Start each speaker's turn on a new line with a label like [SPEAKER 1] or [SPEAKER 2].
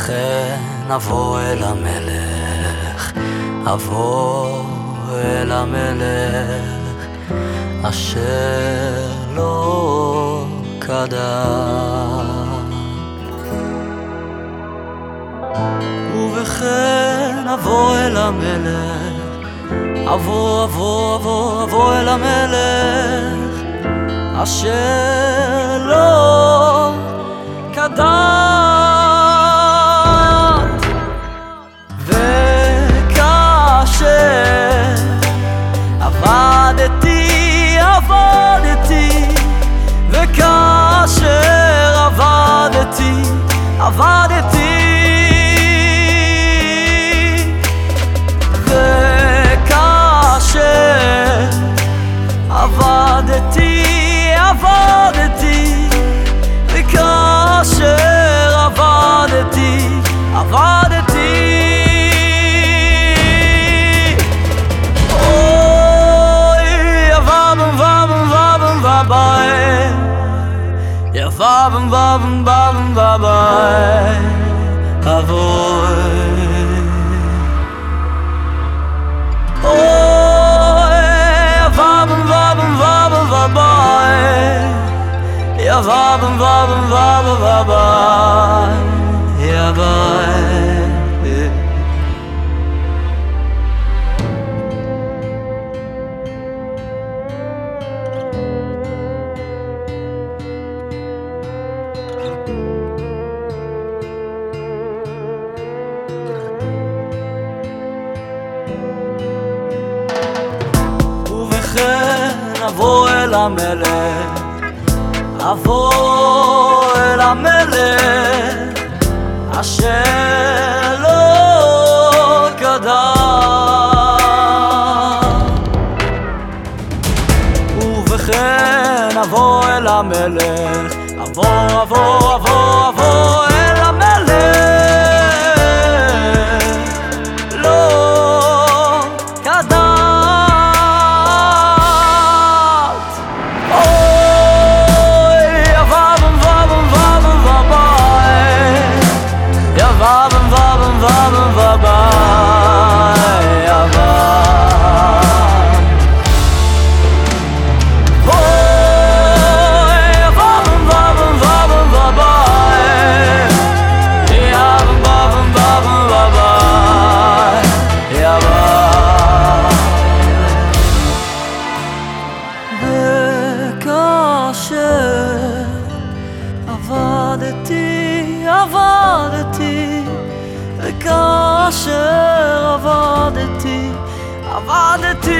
[SPEAKER 1] ובכן אבוא אל המלך, אבוא אל המלך, אשר לא קדם. ובכן אבוא אל המלך, אבוא, אבוא, אבוא, אבוא אל המלך, אשר לא קדם. עבדתי, וכאשר עבדתי, עבדתי Waven, waven, waven, wabai Avoi Oi Waven, waven, waven, wabai Ja, waven, waven, waven אבוא אל המלך, אבוא אל המלך, אשר לא קדם. ובכן אבוא אל המלך, אבוא, אבוא, אבוא וכאשר עבדתי, עבדתי